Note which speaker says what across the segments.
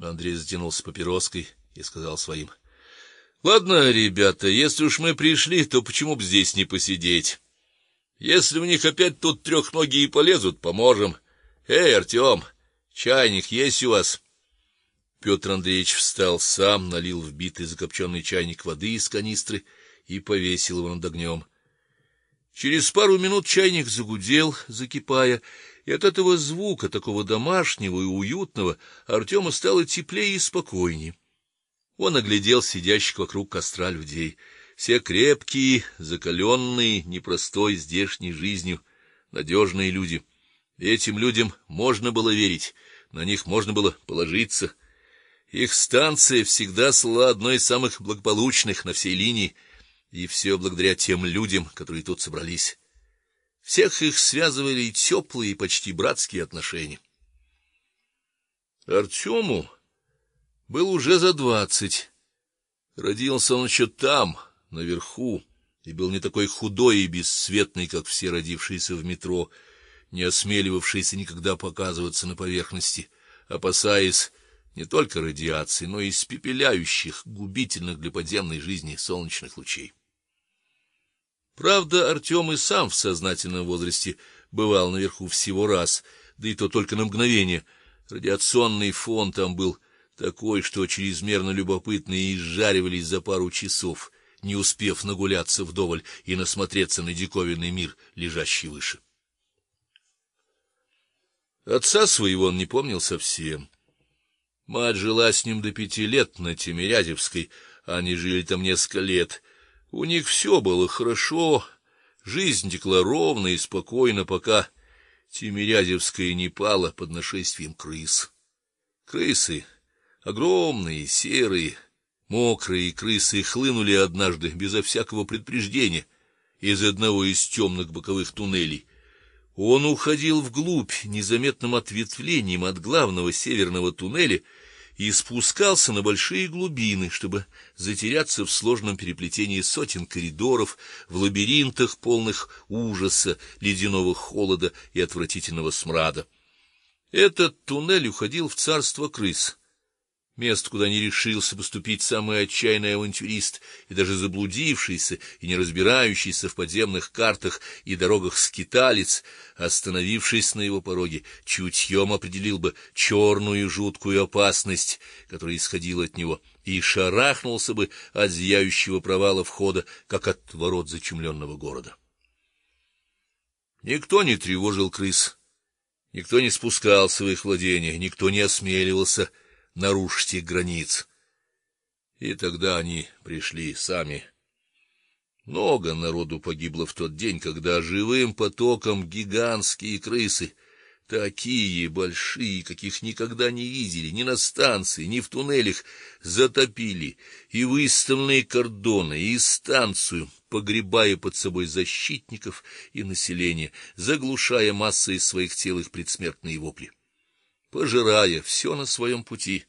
Speaker 1: Андрей затянулся папироской и сказал своим: "Ладно, ребята, если уж мы пришли, то почему бы здесь не посидеть? Если в них опять тут трехногие полезут, поможем. Эй, Артем, чайник есть у вас?" Петр Андреевич встал сам, налил в битый закопченный чайник воды из канистры и повесил его над огнем. Через пару минут чайник загудел, закипая, и от этого звука, такого домашнего и уютного, Артему стало теплее и спокойнее. Он оглядел сидящих вокруг костра людей. Все крепкие, закаленные непростой здешней жизнью, надежные люди. Этим людям можно было верить, на них можно было положиться. Их станция всегда была одной из самых благополучных на всей линии, и все благодаря тем людям, которые тут собрались. Всех их связывали теплые и почти братские отношения. Артему был уже за двадцать. Родился он еще там, наверху, и был не такой худой и бесцветный, как все родившиеся в метро, не осмеливавшиеся никогда показываться на поверхности, опасаясь не только радиации, но и испепеляющих, губительных для подземной жизни солнечных лучей. Правда, Артем и сам в сознательном возрасте бывал наверху всего раз, да и то только на мгновение. Радиационный фон там был такой, что чрезмерно любопытные изжаривались за пару часов, не успев нагуляться вдоволь и насмотреться на диковинный мир, лежащий выше. Отца своего он не помнил совсем. Мать жила с ним до пяти лет на Тимирязевской, а они жили там несколько лет. У них все было хорошо, жизнь текла ровно и спокойно, пока Тимирязевская не пала под нашествием крыс. Крысы огромные, серые, мокрые крысы хлынули однажды безо всякого предупреждения из одного из темных боковых туннелей. Он уходил вглубь незаметным ответвлением от главного северного туннеля и спускался на большие глубины, чтобы затеряться в сложном переплетении сотен коридоров, в лабиринтах полных ужаса, ледяного холода и отвратительного смрада. Этот туннель уходил в царство крыс место, куда не решился поступить самый отчаянный авантюрист и даже заблудившийся и не разбирающийся в подземных картах и дорогах скиталец, остановившись на его пороге, чутьем определил бы черную жуткую опасность, которая исходила от него, и шарахнулся бы от зияющего провала входа, как от ворот зачумленного города. Никто не тревожил крыс. Никто не спускался в их владения, никто не осмеливался нарушить их границ. И тогда они пришли сами. Много народу погибло в тот день, когда живым потоком гигантские крысы, такие большие, каких никогда не видели ни на станции, ни в туннелях, затопили и выставленные кордоны, и станцию, погребая под собой защитников и население, заглушая массой своих тел их предсмертные вопли пожирая все на своем пути,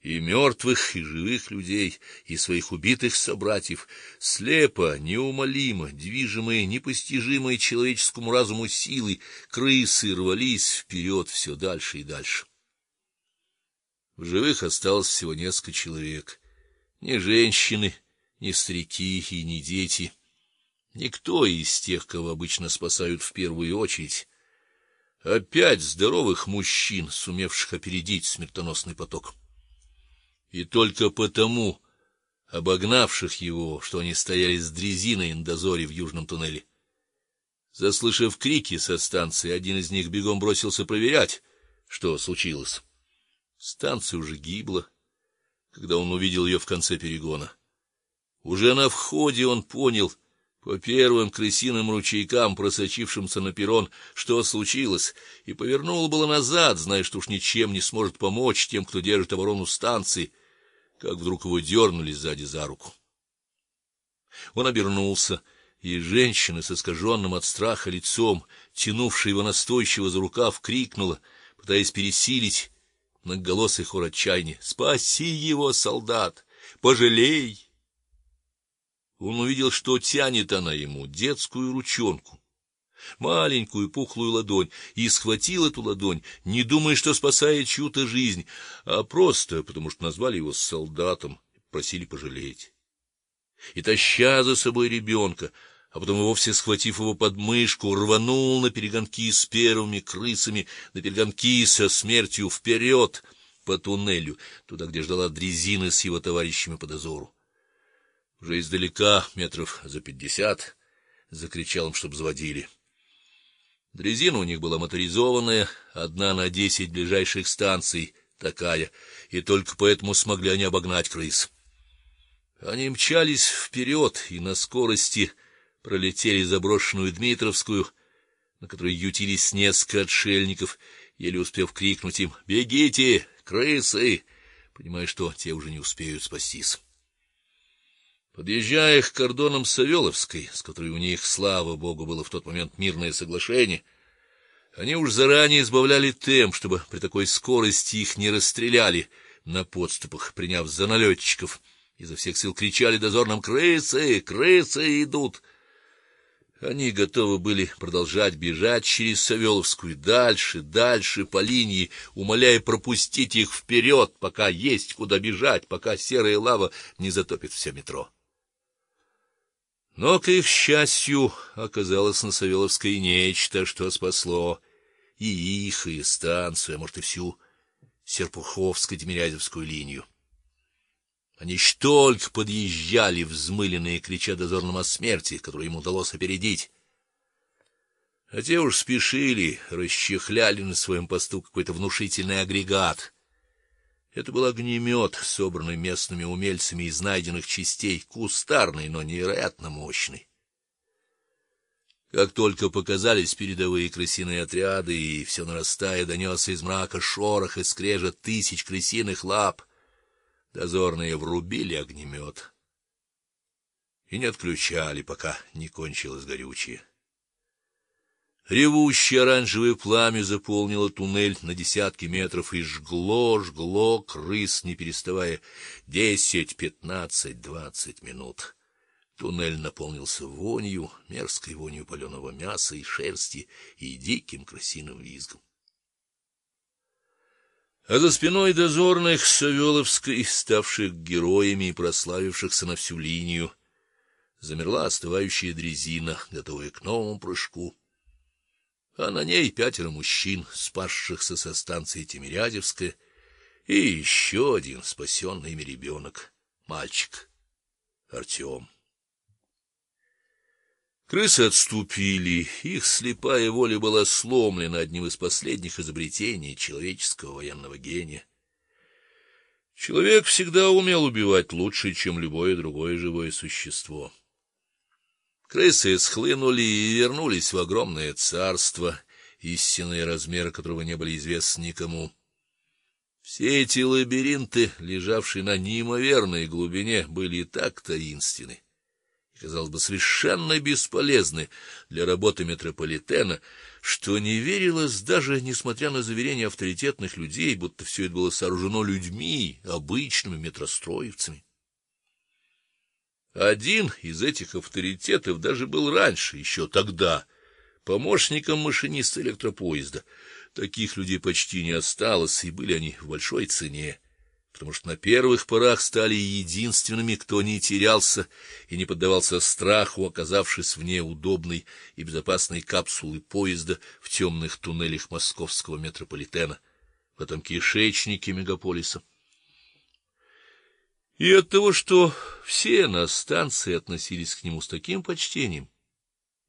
Speaker 1: и мертвых, и живых людей, и своих убитых собратьев, слепо, неумолимо, движимые непостижимой человеческому разуму силой, крысы рвались вперед все дальше и дальше. В живых осталось всего несколько человек, ни женщины, ни старики и ни дети. Никто из тех, кого обычно спасают в первую очередь. Опять здоровых мужчин, сумевших опередить смертоносный поток. И только потому, обогнавших его, что они стояли с дрезиной на дозоре в южном туннеле. Заслышав крики со станции, один из них бегом бросился проверять, что случилось. Станция уже гибла, когда он увидел ее в конце перегона. Уже на входе он понял, по первым крысиным ручейкам, просочившимся на перрон, что случилось, и повернул было назад, зная, что уж ничем не сможет помочь тем, кто держит оборону станции, как вдруг его дернули сзади за руку. Он обернулся, и женщина с искаженным от страха лицом, тянувшая его настойчиво за рукав, крикнула, пытаясь пересилить многоголосый хор отчаяния: "Спаси его, солдат! Пожалей!" Он увидел, что тянет она ему детскую ручонку, маленькую пухлую ладонь, и схватил эту ладонь, не думая, что спасает чью-то жизнь, а просто потому, что назвали его солдатом, просили пожалеть. И таща за собой ребенка, а потом вовсе схватив его под мышку, рванул на перегонки с первыми крысами, на перегонки со смертью вперед по туннелю, туда, где ждала дрезина с его товарищами по дозору. Уже издалека, метров за пятьдесят, закричал им, чтоб заводили. Дрезина у них была моторизованная, одна на десять ближайших станций такая, и только поэтому смогли они обогнать крыс. Они мчались вперед и на скорости пролетели заброшенную Дмитровскую, на которой ютились несколько отшельников, еле успев крикнуть им: "Бегите, крысы!", понимая, что те уже не успеют спастись. Подъезжая к кордонам Савеловской, с которой у них, слава богу, было в тот момент мирное соглашение, они уж заранее избавляли темп, чтобы при такой скорости их не расстреляли на подступах, приняв за налетчиков. Изо всех сил кричали дозорным: "Крысы, крысы идут!" Они готовы были продолжать бежать через Савеловскую дальше, дальше по линии, умоляя пропустить их вперед, пока есть куда бежать, пока серая лава не затопит все метро. Но к их счастью оказалось на Савеловской нечто, что спасло и их, и станцию, а может и всю Серпуховско-Тимирязевскую линию. Они ж только подъезжали, взмыленные, крича дозорным о смерти, которую им удалось опередить. А те уж спешили, расчехляли на своем посту какой-то внушительный агрегат. Это был огнемет, собранный местными умельцами из найденных частей, кустарный, но невероятно мощный. Как только показались передовые крысиные отряды, и все нарастая донесся из мрака шорох и скрежет тысяч крысиных лап, Дозорные врубили огнемет и не отключали, пока не кончилось горючее. Ревущее оранжевое пламя заполнило туннель на десятки метров и жгло, жгло крыс, не переставая, десять, пятнадцать, двадцать минут. Туннель наполнился вонью, мерзкой вонью паленого мяса и шерсти и диким крысиным визгом. А за спиной дозорных Савеловской, ставших героями и прославившихся на всю линию, замерла остывающая дрезина, готовая к новому прыжку. А на ней пятеро мужчин, спасшихся со станции Тимирязевская, и еще один спасенный ими ребенок, мальчик Артем. Крысы отступили, их слепая воля была сломлена одним из последних изобретений человеческого военного гения. Человек всегда умел убивать лучше, чем любое другое живое существо. Крысы схлынули и вернулись в огромное царство, истинные размеры которого не были известны никому. Все эти лабиринты, лежавшие на неимоверной глубине, были так таинственны казалось бы, совершенно бесполезны для работы метрополитена, что не верилось даже несмотря на заверения авторитетных людей, будто все это было сооружено людьми, обычными метростроевцами. Один из этих авторитетов даже был раньше, еще тогда, помощником машиниста электропоезда. Таких людей почти не осталось, и были они в большой цене потому что на первых порах стали единственными, кто не терялся и не поддавался страху, оказавшись вне удобной и безопасной капсулы поезда в темных туннелях московского метрополитена, в этом кишечнике мегаполиса. И от того, что все на станции относились к нему с таким почтением,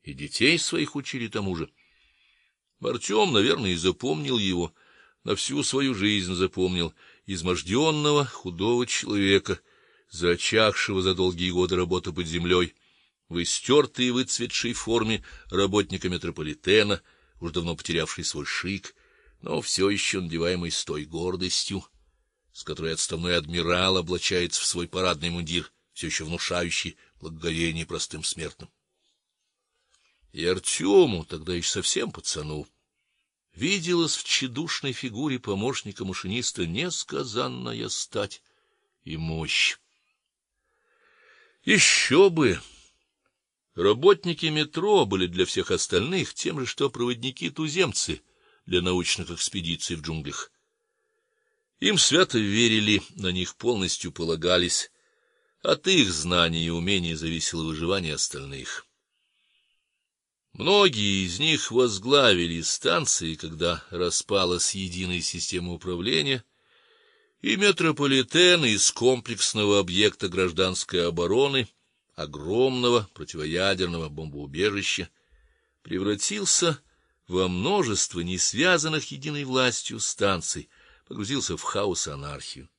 Speaker 1: и детей своих учили тому же, Артем, наверное, и запомнил его, на всю свою жизнь запомнил изможденного, худого человека, зачахшего за долгие годы работы под землей, в истертой и выцветшей форме работника метрополитена, уже давно потерявший свой шик, но все еще надеваемый с той гордостью, с которой отставной адмирал облачается в свой парадный мундир, все еще внушающий благоговение простым смертным. И Артему, тогда еще совсем пацану, виделась в чедушной фигуре помощника машиниста несказанная стать и мощь. Еще бы. Работники метро были для всех остальных тем же, что проводники-туземцы для научных экспедиций в джунглях. Им свято верили, на них полностью полагались. От их знаний и умений зависело выживание остальных. Многие из них возглавили станции, когда распалась единая система управления, и метрополитен из комплексного объекта гражданской обороны, огромного противоядерного бомбоубежища, превратился во множество не связанных единой властью станций, погрузился в хаос и анархию.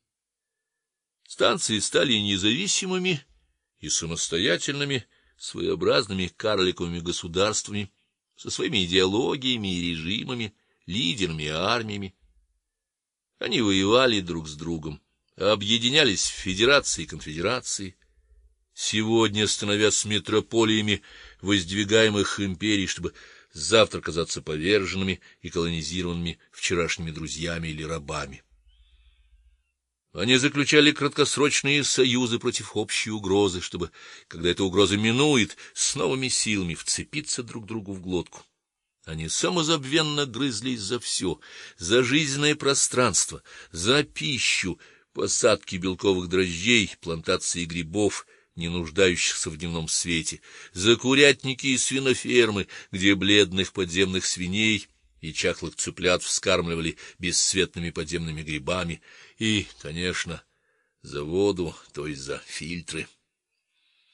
Speaker 1: Станции стали независимыми и самостоятельными, своеобразными карликовыми государствами со своими идеологиями и режимами, лидерами и армиями. Они воевали друг с другом, объединялись в федерации и конфедерации, сегодня становясь метрополиями воздвигаемых империй, чтобы завтра казаться поверженными и колонизированными вчерашними друзьями или рабами. Они заключали краткосрочные союзы против общей угрозы, чтобы, когда эта угроза минует, с новыми силами вцепиться друг другу в глотку. Они самозабвенно грызлись за все: за жизненное пространство, за пищу, посадки белковых дрожжей, плантации грибов, не нуждающихся в дневном свете, за курятники и свинофермы, где бледных подземных свиней и чахлых цыплят вскармливали бесцветными подземными грибами, и, конечно, за воду, то есть за фильтры.